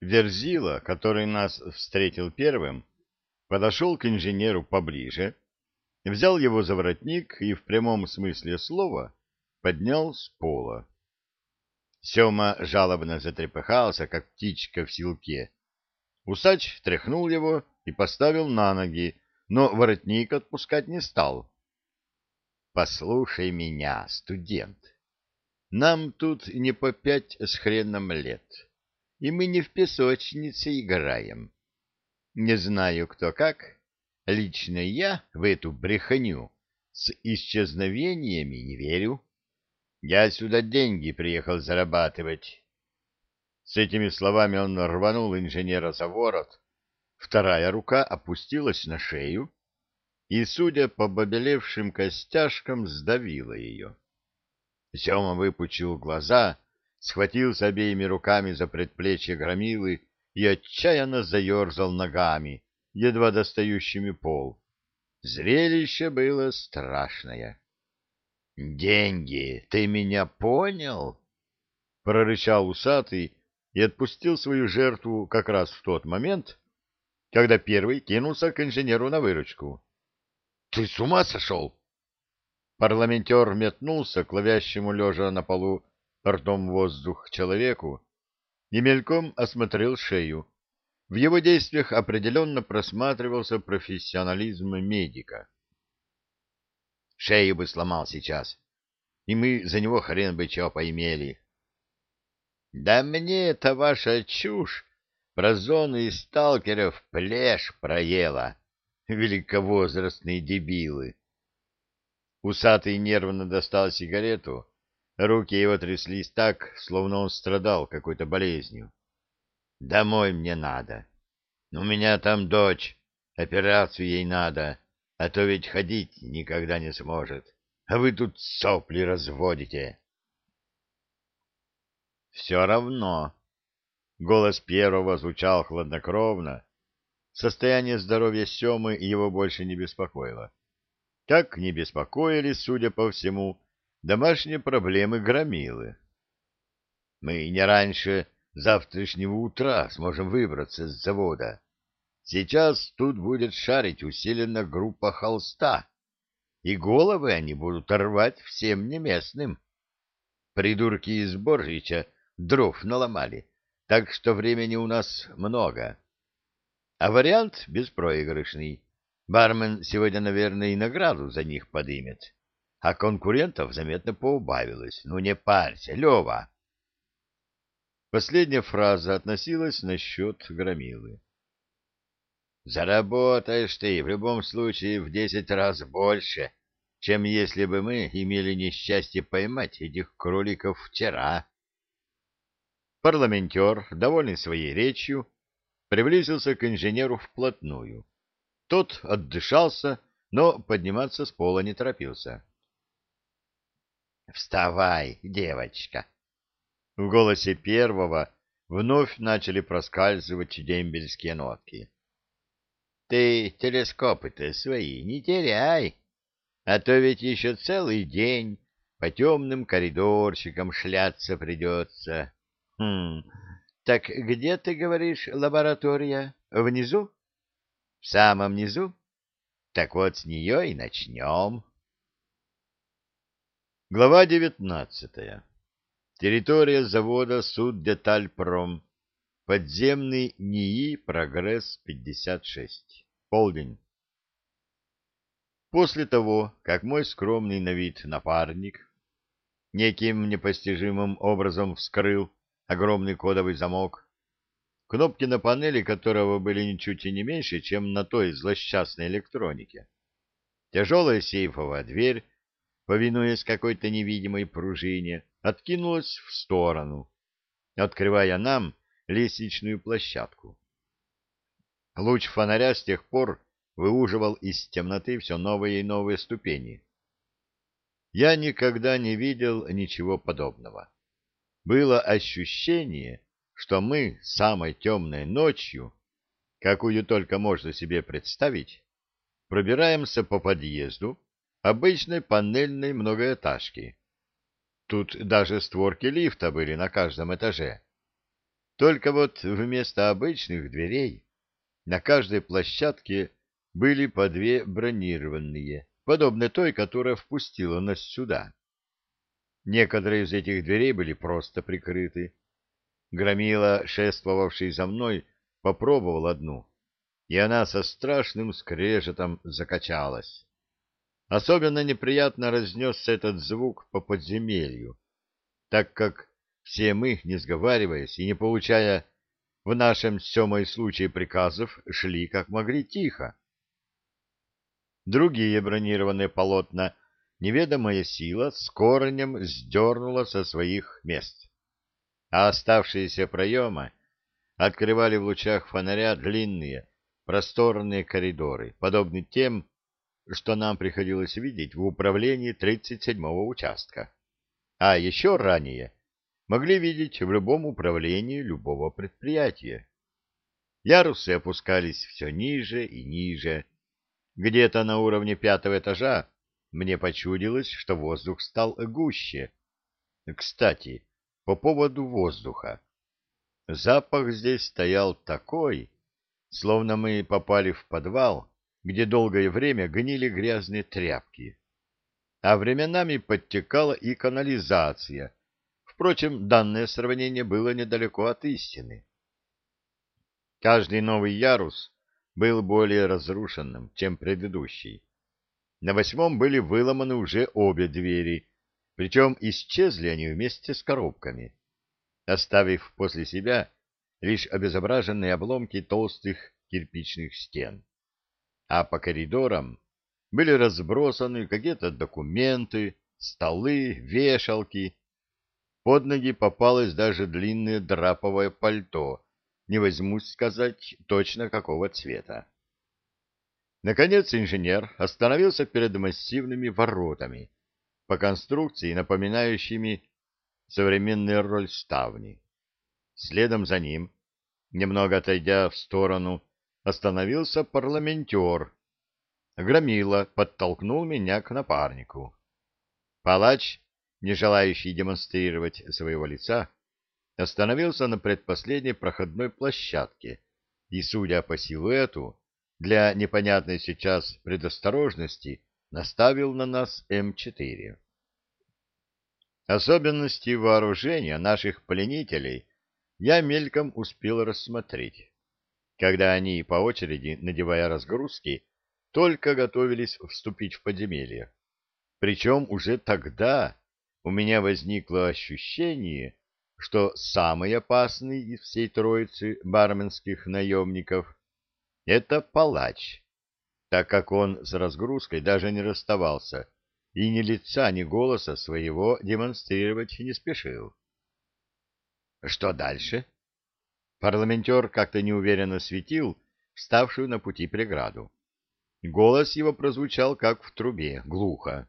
Верзила, который нас встретил первым, подошел к инженеру поближе, взял его за воротник и в прямом смысле слова поднял с пола. Сема жалобно затрепыхался, как птичка в силке. Усач тряхнул его и поставил на ноги, но воротник отпускать не стал. — Послушай меня, студент. Нам тут не по пять с хреном лет, и мы не в песочнице играем. Не знаю, кто как. Лично я в эту бреханю с исчезновениями не верю. Я сюда деньги приехал зарабатывать. С этими словами он рванул инженера за ворот. Вторая рука опустилась на шею и, судя по побелевшим костяшкам, сдавила ее. Сема выпучил глаза, схватился обеими руками за предплечье громилы и отчаянно заерзал ногами, едва достающими пол. Зрелище было страшное. «Деньги, ты меня понял?» — прорычал усатый и отпустил свою жертву как раз в тот момент, когда первый кинулся к инженеру на выручку. «Ты с ума сошел?» Парламентер метнулся к ловящему лежа на полу ртом воздух человеку и мельком осмотрел шею. В его действиях определенно просматривался профессионализм медика. Шею бы сломал сейчас, и мы за него хрен бы чего поимели. — Да мне это ваша чушь про зоны и сталкеров плешь проела, великовозрастные дебилы. Усатый нервно достал сигарету, руки его тряслись так, словно он страдал какой-то болезнью. — Домой мне надо. У меня там дочь, операцию ей надо а то ведь ходить никогда не сможет. А вы тут сопли разводите. Все равно. Голос первого звучал хладнокровно. Состояние здоровья Семы его больше не беспокоило. Как не беспокоили, судя по всему, домашние проблемы громилы. Мы не раньше завтрашнего утра сможем выбраться с завода. Сейчас тут будет шарить усиленно группа холста, и головы они будут рвать всем неместным. Придурки из Боржича дров наломали, так что времени у нас много. А вариант беспроигрышный. Бармен сегодня, наверное, и награду за них подымет. А конкурентов заметно поубавилось. Ну не парься, Лева. Последняя фраза относилась насчет громилы. Заработаешь ты в любом случае в десять раз больше, чем если бы мы имели несчастье поймать этих кроликов вчера. Парламентер, довольный своей речью, приблизился к инженеру вплотную. Тот отдышался, но подниматься с пола не торопился. — Вставай, девочка! В голосе первого вновь начали проскальзывать дембельские нотки. Ты телескопы-то свои не теряй, а то ведь еще целый день по темным коридорчикам шляться придется. Хм, так где, ты говоришь, лаборатория? Внизу? В самом низу? Так вот с нее и начнем. Глава девятнадцатая. Территория завода Суддетальпром. Подземный НИИ «Прогресс-56». Полдень. После того, как мой скромный на вид напарник неким непостижимым образом вскрыл огромный кодовый замок, кнопки на панели которого были ничуть и не меньше, чем на той злосчастной электронике, тяжелая сейфовая дверь, повинуясь какой-то невидимой пружине, откинулась в сторону, открывая нам лестничную площадку. Луч фонаря с тех пор выуживал из темноты все новые и новые ступени. Я никогда не видел ничего подобного. Было ощущение, что мы самой темной ночью, какую только можно себе представить, пробираемся по подъезду обычной панельной многоэтажки. Тут даже створки лифта были на каждом этаже Только вот вместо обычных дверей на каждой площадке были по две бронированные, подобные той, которая впустила нас сюда. Некоторые из этих дверей были просто прикрыты. Громила, шествовавший за мной, попробовал одну, и она со страшным скрежетом закачалась. Особенно неприятно разнесся этот звук по подземелью, так как все мы, не сговариваясь и не получая в нашем семой случае приказов, шли как могли тихо. Другие бронированные полотна неведомая сила с корнем сдернула со своих мест, а оставшиеся проемы открывали в лучах фонаря длинные, просторные коридоры, подобные тем, что нам приходилось видеть в управлении 37-го участка. А еще ранее могли видеть в любом управлении любого предприятия. Ярусы опускались все ниже и ниже. Где-то на уровне пятого этажа мне почудилось, что воздух стал гуще. Кстати, по поводу воздуха. Запах здесь стоял такой, словно мы попали в подвал, где долгое время гнили грязные тряпки. А временами подтекала и канализация. Впрочем, данное сравнение было недалеко от истины. Каждый новый ярус был более разрушенным, чем предыдущий. На восьмом были выломаны уже обе двери, причем исчезли они вместе с коробками, оставив после себя лишь обезображенные обломки толстых кирпичных стен а по коридорам были разбросаны какие-то документы, столы, вешалки. Под ноги попалось даже длинное драповое пальто, не возьмусь сказать точно какого цвета. Наконец инженер остановился перед массивными воротами, по конструкции напоминающими современные рольставни. Следом за ним, немного отойдя в сторону, остановился парламентер. Громила подтолкнул меня к напарнику. Палач, не желающий демонстрировать своего лица, остановился на предпоследней проходной площадке и, судя по силуэту, для непонятной сейчас предосторожности наставил на нас М4. Особенности вооружения наших пленителей я мельком успел рассмотреть когда они, по очереди, надевая разгрузки, только готовились вступить в подземелье. Причем уже тогда у меня возникло ощущение, что самый опасный из всей троицы барменских наемников — это палач, так как он с разгрузкой даже не расставался и ни лица, ни голоса своего демонстрировать не спешил. — Что дальше? — Парламентер как-то неуверенно светил вставшую на пути преграду. Голос его прозвучал, как в трубе, глухо.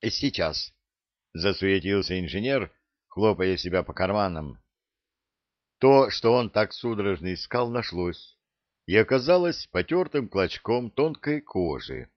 «Сейчас», — засуетился инженер, хлопая себя по карманам. То, что он так судорожно искал, нашлось, и оказалось потертым клочком тонкой кожи,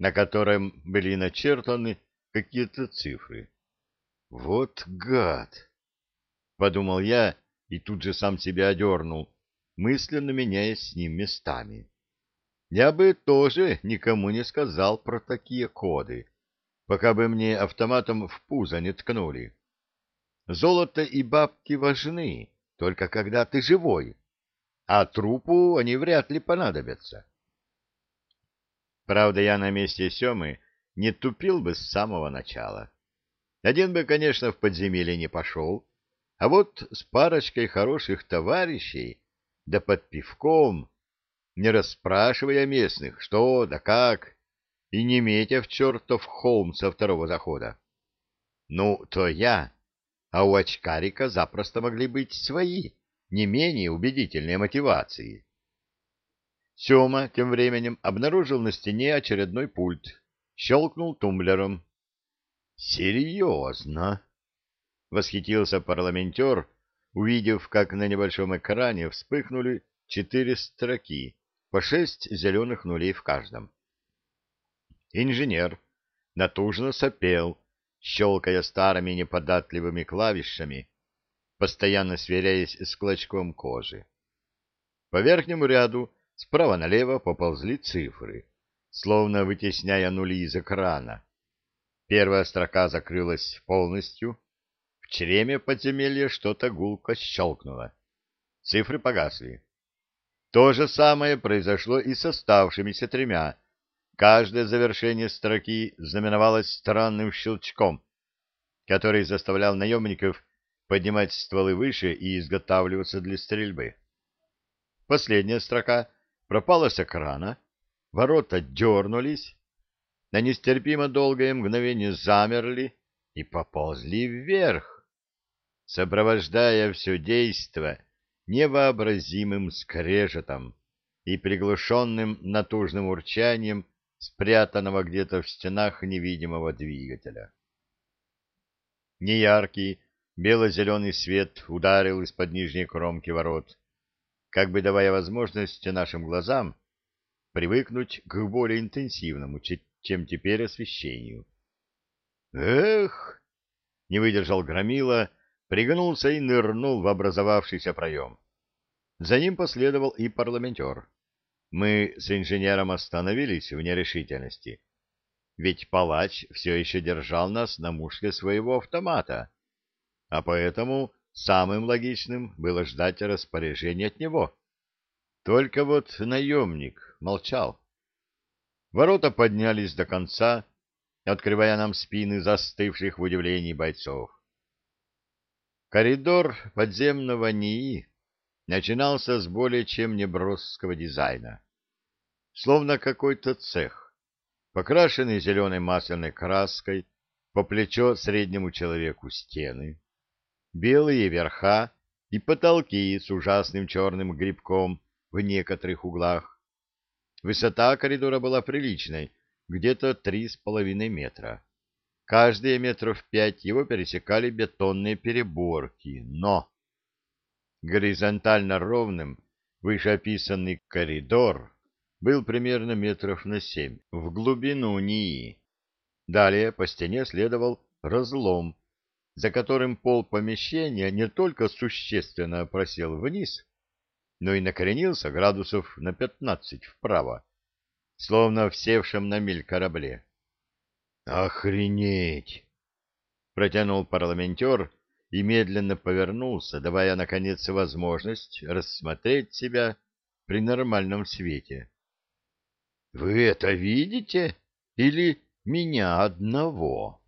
на котором были начертаны какие-то цифры. «Вот гад!» — подумал я, — и тут же сам себя одернул, мысленно меняясь с ним местами. Я бы тоже никому не сказал про такие коды, пока бы мне автоматом в пузо не ткнули. Золото и бабки важны, только когда ты живой, а трупу они вряд ли понадобятся. Правда, я на месте Семы не тупил бы с самого начала. Один бы, конечно, в подземелье не пошел, а вот с парочкой хороших товарищей, да под пивком, не расспрашивая местных, что да как, и не метя в чертов холм со второго захода. Ну, то я, а у очкарика запросто могли быть свои, не менее убедительные мотивации. Сема тем временем обнаружил на стене очередной пульт, щелкнул тумблером. «Серьезно?» — восхитился парламентер, увидев, как на небольшом экране вспыхнули четыре строки, по шесть зеленых нулей в каждом. Инженер натужно сопел, щелкая старыми неподатливыми клавишами, постоянно сверяясь с клочком кожи. По верхнему ряду справа налево поползли цифры, словно вытесняя нули из экрана. Первая строка закрылась полностью. В чреме подземелья что-то гулко щелкнуло. Цифры погасли. То же самое произошло и с оставшимися тремя. Каждое завершение строки знаменовалось странным щелчком, который заставлял наемников поднимать стволы выше и изготавливаться для стрельбы. Последняя строка пропала с экрана, ворота дернулись, на нестерпимо долгое мгновение замерли и поползли вверх, сопровождая все действо невообразимым скрежетом и приглушенным натужным урчанием спрятанного где-то в стенах невидимого двигателя. Неяркий бело-зеленый свет ударил из-под нижней кромки ворот, как бы давая возможность нашим глазам привыкнуть к более интенсивному, чем теперь освещению. «Эх!» — не выдержал Громила, пригнулся и нырнул в образовавшийся проем. За ним последовал и парламентер. Мы с инженером остановились в нерешительности, ведь палач все еще держал нас на мушке своего автомата, а поэтому самым логичным было ждать распоряжения от него. Только вот наемник молчал. Ворота поднялись до конца, открывая нам спины застывших в удивлении бойцов. Коридор подземного НИИ начинался с более чем неброского дизайна. Словно какой-то цех, покрашенный зеленой масляной краской, по плечо среднему человеку стены, белые верха и потолки с ужасным черным грибком в некоторых углах. Высота коридора была приличной, где-то три с половиной метра. Каждые метров пять его пересекали бетонные переборки, но горизонтально ровным вышеописанный коридор был примерно метров на семь в глубину НИИ. Далее по стене следовал разлом, за которым пол помещения не только существенно просел вниз, но и накренился градусов на пятнадцать вправо, словно в севшем на мель корабле. «Охренеть!» — протянул парламентер и медленно повернулся, давая, наконец, возможность рассмотреть себя при нормальном свете. «Вы это видите? Или меня одного?»